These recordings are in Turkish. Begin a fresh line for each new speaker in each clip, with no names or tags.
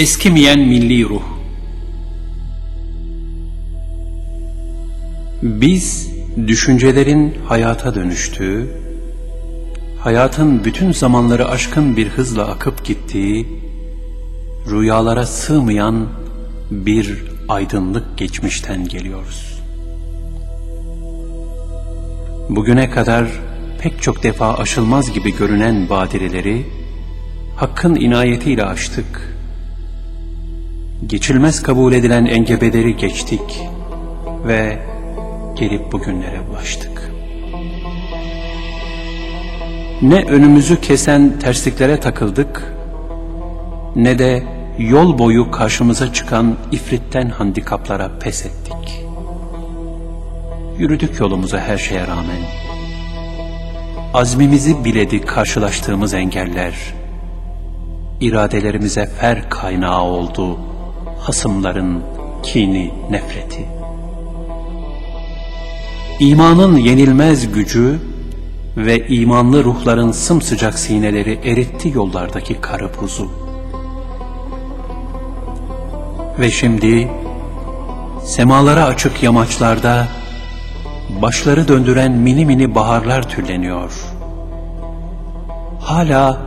Eskimeyen milli ruh. Biz düşüncelerin hayata dönüştüğü, hayatın bütün zamanları aşkın bir hızla akıp gittiği, rüyalara sığmayan bir aydınlık geçmişten geliyoruz. Bugüne kadar pek çok defa aşılmaz gibi görünen badireleri, Hakk'ın inayetiyle aştık. Geçilmez kabul edilen engebeleri geçtik ve gelip bugünlere ulaştık. Ne önümüzü kesen tersliklere takıldık, ne de yol boyu karşımıza çıkan ifritten handikaplara pes ettik. Yürüdük yolumuza her şeye rağmen. Azmimizi biledi karşılaştığımız engeller. İradelerimize fer kaynağı oldu hasımların kini, nefreti. İmanın yenilmez gücü ve imanlı ruhların sımsıcak sineleri eritti yollardaki karı buzu. Ve şimdi semalara açık yamaçlarda başları döndüren mini mini baharlar türleniyor. Hala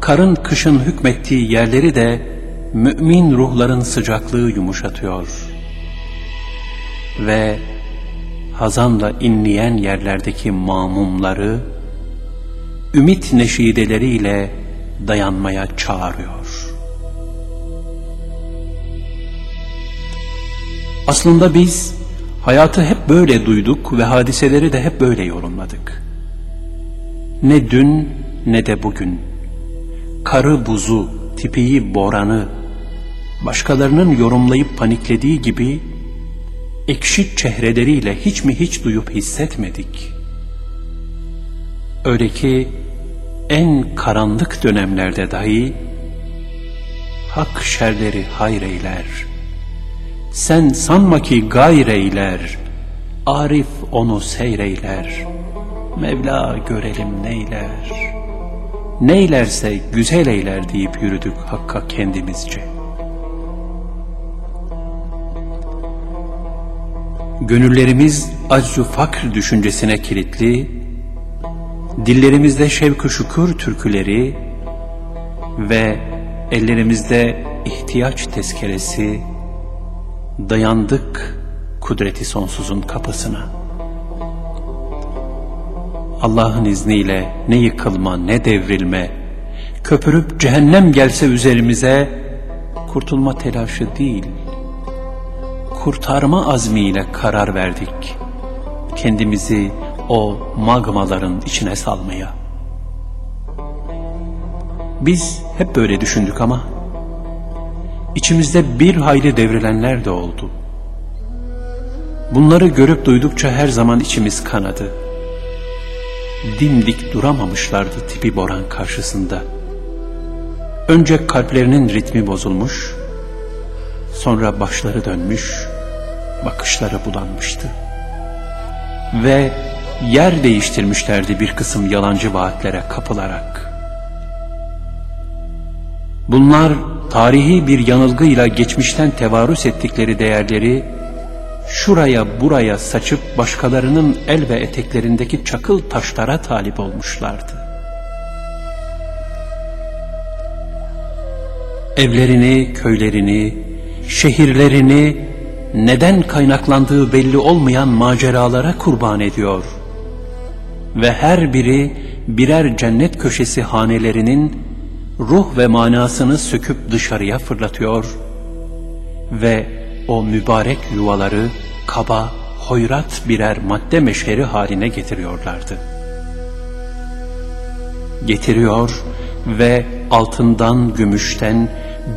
karın kışın hükmettiği yerleri de mümin ruhların sıcaklığı yumuşatıyor. Ve hazanla inleyen yerlerdeki mamumları ümit neşideleriyle dayanmaya çağırıyor. Aslında biz hayatı hep böyle duyduk ve hadiseleri de hep böyle yorumladık. Ne dün ne de bugün. Karı buzu, tipiyi boranı, başkalarının yorumlayıp paniklediği gibi ekşi çehreleriyle hiç mi hiç duyup hissetmedik. Öyle ki en karanlık dönemlerde dahi hak şerleri hayreyler. Sen sanma ki gayreyler, Arif onu seyreyler. Mevla görelim neyler. Neylerse güzel eyler deyip yürüdük Hakk'a kendimizce. Gönüllerimiz aczu fakr düşüncesine kilitli, dillerimizde şevk-ı şükür türküleri ve ellerimizde ihtiyaç tezkeresi dayandık kudreti sonsuzun kapısına. Allah'ın izniyle ne yıkılma ne devrilme, köpürüp cehennem gelse üzerimize, kurtulma telaşı değil.'' Kurtarma azmiyle karar verdik. Kendimizi o magmaların içine salmaya. Biz hep böyle düşündük ama içimizde bir hayli devrilenler de oldu. Bunları görüp duydukça her zaman içimiz kanadı. Dimdik duramamışlardı tipi boran karşısında. Önce kalplerinin ritmi bozulmuş, sonra başları dönmüş, bakışları bulanmıştı. Ve yer değiştirmişlerdi bir kısım yalancı vaatlere kapılarak. Bunlar tarihi bir yanılgıyla geçmişten tevarüs ettikleri değerleri şuraya buraya saçıp başkalarının el ve eteklerindeki çakıl taşlara talip olmuşlardı. Evlerini, köylerini, şehirlerini neden kaynaklandığı belli olmayan maceralara kurban ediyor. Ve her biri birer cennet köşesi hanelerinin ruh ve manasını söküp dışarıya fırlatıyor ve o mübarek yuvaları kaba, hoyrat birer madde meşheri haline getiriyorlardı. Getiriyor ve altından, gümüşten,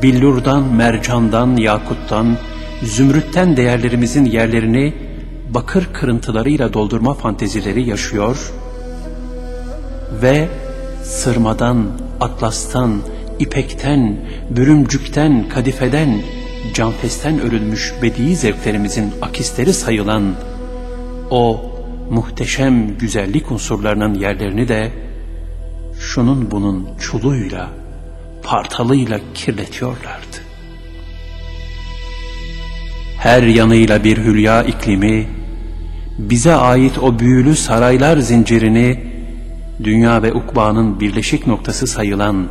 billurdan, mercandan, yakuttan, zümrütten değerlerimizin yerlerini bakır kırıntılarıyla doldurma fantezileri yaşıyor ve sırmadan, atlastan, ipekten, bürümcükten, kadifeden, canfesten örülmüş bedi zevklerimizin akisleri sayılan o muhteşem güzellik unsurlarının yerlerini de şunun bunun çuluyla, partalıyla kirletiyorlardı. Her yanıyla bir hülya iklimi, bize ait o büyülü saraylar zincirini, dünya ve ukbanın birleşik noktası sayılan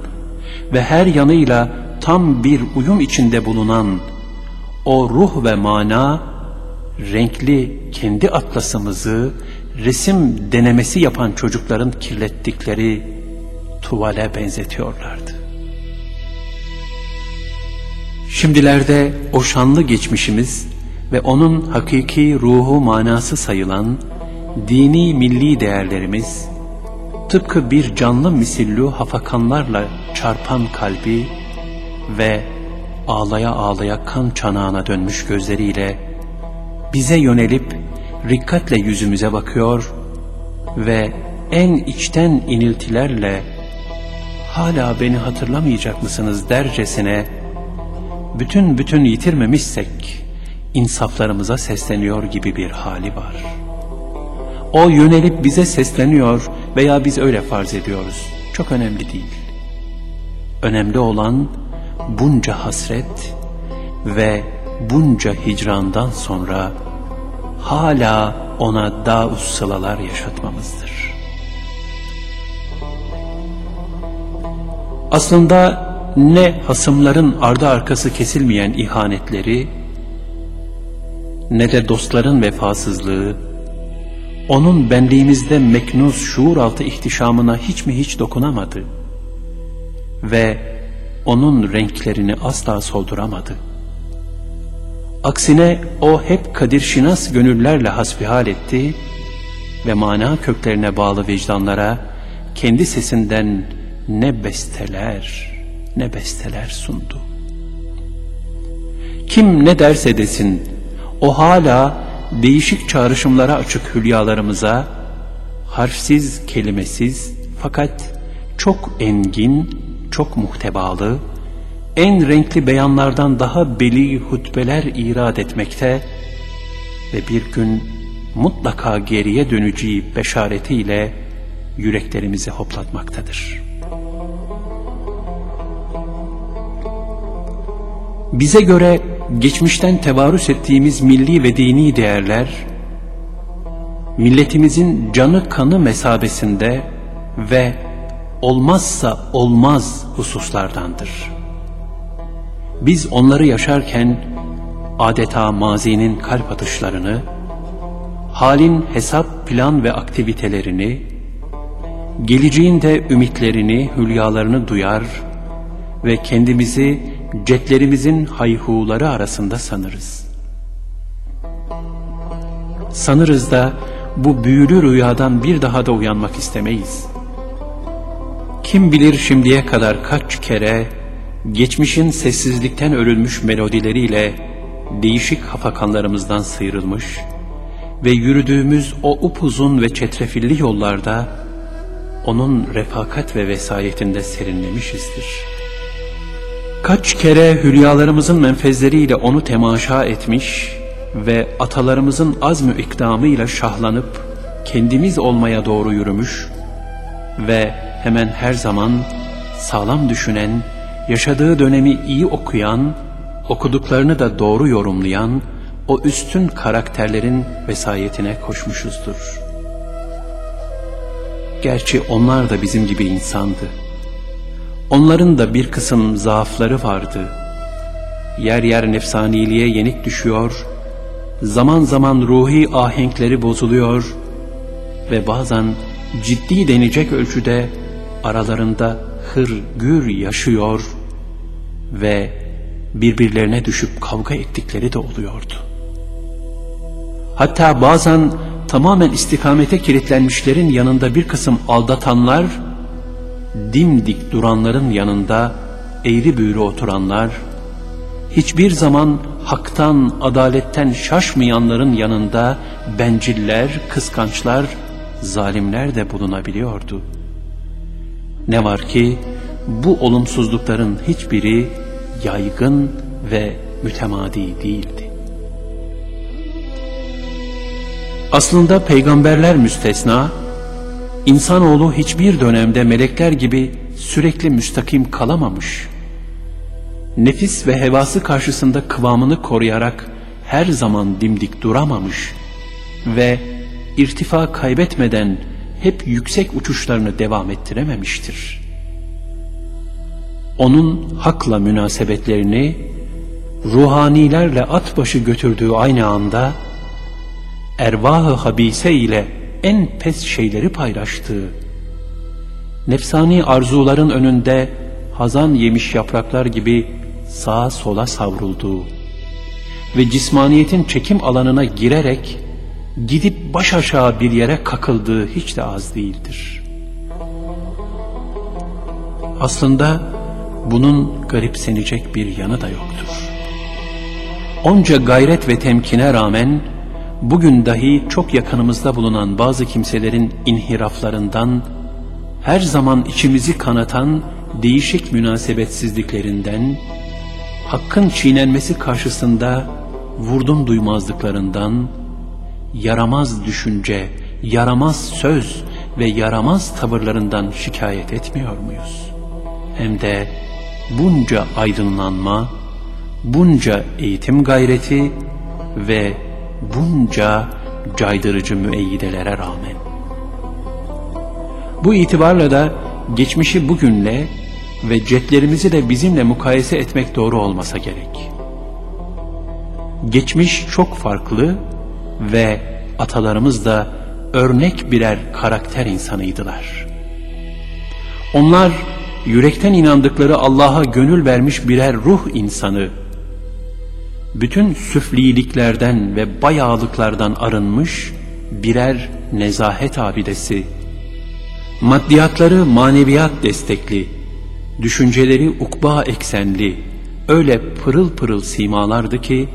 ve her yanıyla tam bir uyum içinde bulunan o ruh ve mana, renkli kendi atlasımızı resim denemesi yapan çocukların kirlettikleri tuvale benzetiyorlardı. Şimdilerde o şanlı geçmişimiz ve onun hakiki ruhu manası sayılan dini milli değerlerimiz tıpkı bir canlı misillu hafakanlarla çarpan kalbi ve ağlaya ağlaya kan çanağına dönmüş gözleriyle bize yönelip rikkatle yüzümüze bakıyor ve en içten iniltilerle hala beni hatırlamayacak mısınız? dercesine bütün bütün yitirmemişsek insaflarımıza sesleniyor gibi bir hali var. O yönelip bize sesleniyor veya biz öyle farz ediyoruz. Çok önemli değil. Önemli olan bunca hasret ve bunca hicrandan sonra hala ona daha ussılalar yaşatmamızdır. Aslında ne hasımların ardı arkası kesilmeyen ihanetleri, ne de dostların vefasızlığı, onun benliğimizde meknuz şuur altı ihtişamına hiç mi hiç dokunamadı ve onun renklerini asla solduramadı. Aksine o hep kadir şinas gönüllerle hasbihal etti ve mana köklerine bağlı vicdanlara kendi sesinden ne besteler, ne besteler sundu. Kim ne derse desin, o hala değişik çağrışımlara açık hülyalarımıza, harfsiz, kelimesiz fakat çok engin, çok muhtebalı, en renkli beyanlardan daha beli hutbeler irad etmekte ve bir gün mutlaka geriye döneceği beşaretiyle yüreklerimizi hoplatmaktadır. Bize göre geçmişten tevarüs ettiğimiz milli ve dini değerler, milletimizin canı kanı mesabesinde ve olmazsa olmaz hususlardandır. Biz onları yaşarken adeta mazinin kalp atışlarını, halin hesap, plan ve aktivitelerini, geleceğin de ümitlerini, hülyalarını duyar ve kendimizi cetlerimizin hayhuları arasında sanırız. Sanırız da bu büyülü rüyadan bir daha da uyanmak istemeyiz. Kim bilir şimdiye kadar kaç kere geçmişin sessizlikten örülmüş melodileriyle değişik hafakanlarımızdan sıyrılmış ve yürüdüğümüz o upuzun ve çetrefilli yollarda onun refakat ve vesayetinde serinlemişizdir.'' Kaç kere hülyalarımızın menfezleriyle onu temaşa etmiş ve atalarımızın azmü ikdamıyla şahlanıp kendimiz olmaya doğru yürümüş ve hemen her zaman sağlam düşünen, yaşadığı dönemi iyi okuyan, okuduklarını da doğru yorumlayan o üstün karakterlerin vesayetine koşmuşuzdur. Gerçi onlar da bizim gibi insandı Onların da bir kısım zaafları vardı. Yer yer nefsaniliğe yenik düşüyor, zaman zaman ruhi ahenkleri bozuluyor ve bazen ciddi denecek ölçüde aralarında hırgür yaşıyor ve birbirlerine düşüp kavga ettikleri de oluyordu. Hatta bazen tamamen istikamete kilitlenmişlerin yanında bir kısım aldatanlar dimdik duranların yanında eğri büğrü oturanlar, hiçbir zaman haktan, adaletten şaşmayanların yanında benciller, kıskançlar, zalimler de bulunabiliyordu. Ne var ki bu olumsuzlukların hiçbiri yaygın ve mütemadi değildi. Aslında peygamberler müstesna, İnsanoğlu hiçbir dönemde melekler gibi sürekli müstakim kalamamış. Nefis ve hevası karşısında kıvamını koruyarak her zaman dimdik duramamış ve irtifa kaybetmeden hep yüksek uçuşlarını devam ettirememiştir. Onun hakla münasebetlerini ruhanilerle at başı götürdüğü aynı anda ervah-ı habise ile en pes şeyleri paylaştığı, nefsani arzuların önünde hazan yemiş yapraklar gibi sağa sola savrulduğu ve cismaniyetin çekim alanına girerek gidip baş aşağı bir yere kakıldığı hiç de az değildir. Aslında bunun garipsenecek bir yanı da yoktur. Onca gayret ve temkine rağmen bugün dahi çok yakınımızda bulunan bazı kimselerin inhiraflarından, her zaman içimizi kanatan değişik münasebetsizliklerinden, hakkın çiğnenmesi karşısında vurdum duymazlıklarından, yaramaz düşünce, yaramaz söz ve yaramaz tavırlarından şikayet etmiyor muyuz? Hem de bunca aydınlanma, bunca eğitim gayreti ve bunca caydırıcı müeyyidelere rağmen. Bu itibarla da geçmişi bugünle ve cetlerimizi de bizimle mukayese etmek doğru olmasa gerek. Geçmiş çok farklı ve atalarımız da örnek birer karakter insanıydılar. Onlar yürekten inandıkları Allah'a gönül vermiş birer ruh insanı, bütün süfliliklerden ve bayağılıklardan arınmış birer nezahet abidesi, maddiyatları maneviyat destekli, düşünceleri ukba eksenli, öyle pırıl pırıl simalardı ki,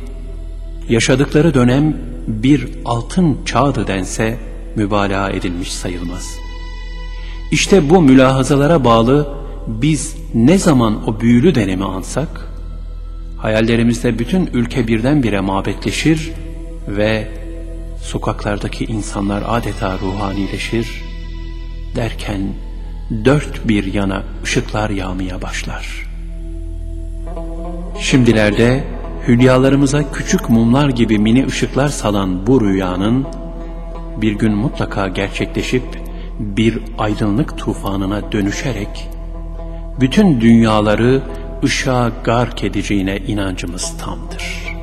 yaşadıkları dönem bir altın çağdı dense mübalağa edilmiş sayılmaz. İşte bu mülahazalara bağlı biz ne zaman o büyülü dönemi ansak, hayallerimizde bütün ülke birdenbire mabetleşir ve sokaklardaki insanlar adeta ruhanileşir derken dört bir yana ışıklar yağmaya başlar. Şimdilerde hülyalarımıza küçük mumlar gibi mini ışıklar salan bu rüyanın bir gün mutlaka gerçekleşip bir aydınlık tufanına dönüşerek bütün dünyaları ışığa gark edeceğine inancımız tamdır.''